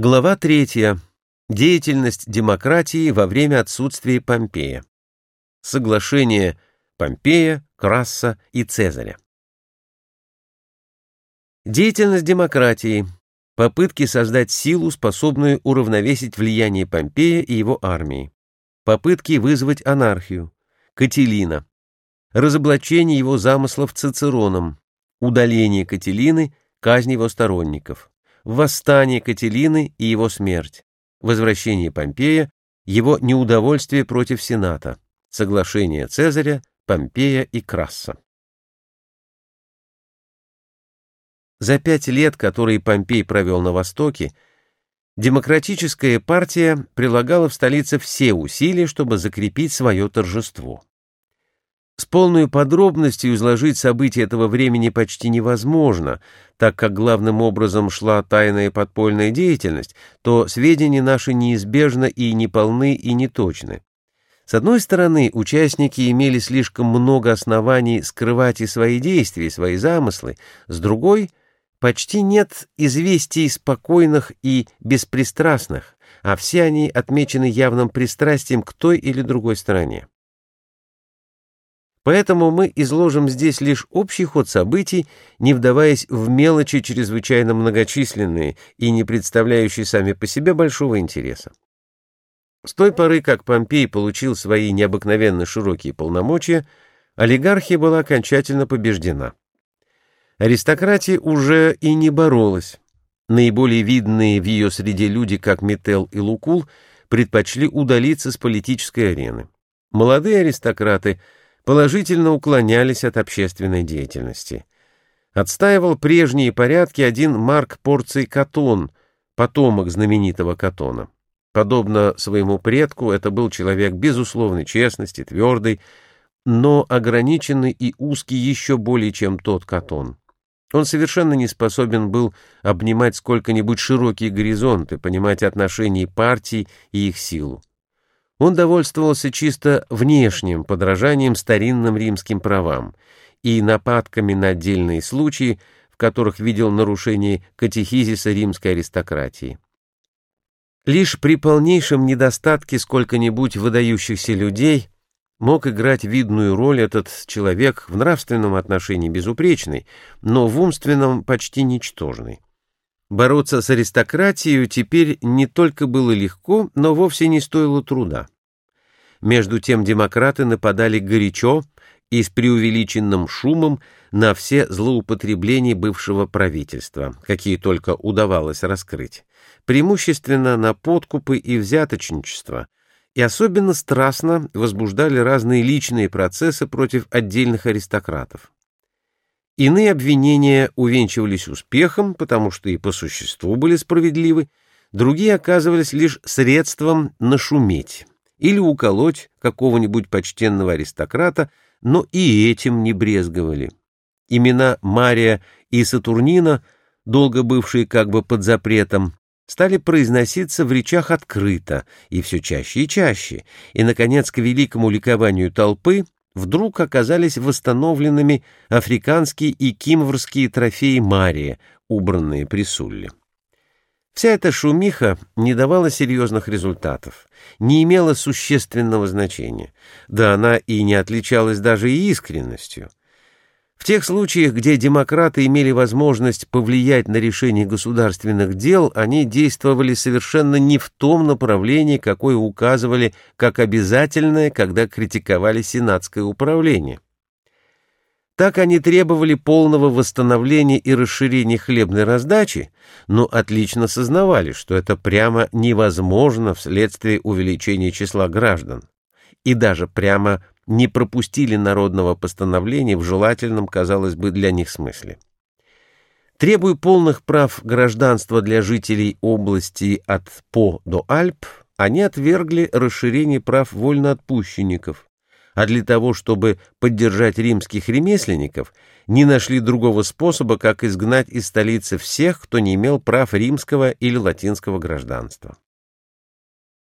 Глава третья. Деятельность демократии во время отсутствия Помпея. Соглашение Помпея, Красса и Цезаря. Деятельность демократии. Попытки создать силу, способную уравновесить влияние Помпея и его армии. Попытки вызвать анархию. Кателина. Разоблачение его замыслов Цицероном. Удаление Кателины, казнь его сторонников восстание Кателины и его смерть, возвращение Помпея, его неудовольствие против Сената, соглашение Цезаря, Помпея и Красса. За пять лет, которые Помпей провел на Востоке, демократическая партия прилагала в столице все усилия, чтобы закрепить свое торжество. С полной подробностью изложить события этого времени почти невозможно, так как главным образом шла тайная подпольная деятельность, то сведения наши неизбежно и неполны и неточны. С одной стороны, участники имели слишком много оснований скрывать и свои действия, и свои замыслы, с другой — почти нет известий спокойных и беспристрастных, а все они отмечены явным пристрастием к той или другой стороне. Поэтому мы изложим здесь лишь общий ход событий, не вдаваясь в мелочи чрезвычайно многочисленные и не представляющие сами по себе большого интереса. С той поры, как Помпей получил свои необыкновенно широкие полномочия, олигархия была окончательно побеждена. Аристократия уже и не боролась. Наиболее видные в ее среде люди, как Метел и Лукул, предпочли удалиться с политической арены. Молодые аристократы – положительно уклонялись от общественной деятельности. Отстаивал прежние порядки один Марк Порций Катон, потомок знаменитого Катона. Подобно своему предку, это был человек безусловной честности, твердый, но ограниченный и узкий еще более, чем тот Катон. Он совершенно не способен был обнимать сколько-нибудь широкие горизонты, понимать отношения партий и их силу. Он довольствовался чисто внешним подражанием старинным римским правам и нападками на отдельные случаи, в которых видел нарушение катехизиса римской аристократии. Лишь при полнейшем недостатке сколько-нибудь выдающихся людей мог играть видную роль этот человек в нравственном отношении безупречный, но в умственном почти ничтожный. Бороться с аристократией теперь не только было легко, но вовсе не стоило труда. Между тем демократы нападали горячо и с преувеличенным шумом на все злоупотребления бывшего правительства, какие только удавалось раскрыть, преимущественно на подкупы и взяточничество, и особенно страстно возбуждали разные личные процессы против отдельных аристократов. Иные обвинения увенчивались успехом, потому что и по существу были справедливы, другие оказывались лишь средством нашуметь или уколоть какого-нибудь почтенного аристократа, но и этим не брезговали. Имена Мария и Сатурнина, долго бывшие как бы под запретом, стали произноситься в речах открыто и все чаще и чаще, и, наконец, к великому ликованию толпы вдруг оказались восстановленными африканские и кимврские трофеи Мария, убранные при Сулле. Вся эта шумиха не давала серьезных результатов, не имела существенного значения, да она и не отличалась даже искренностью. В тех случаях, где демократы имели возможность повлиять на решение государственных дел, они действовали совершенно не в том направлении, какое указывали как обязательное, когда критиковали сенатское управление. Так они требовали полного восстановления и расширения хлебной раздачи, но отлично сознавали, что это прямо невозможно вследствие увеличения числа граждан, и даже прямо не пропустили народного постановления в желательном, казалось бы, для них смысле. Требуя полных прав гражданства для жителей области от По до Альп, они отвергли расширение прав вольноотпущенников, а для того, чтобы поддержать римских ремесленников, не нашли другого способа, как изгнать из столицы всех, кто не имел прав римского или латинского гражданства.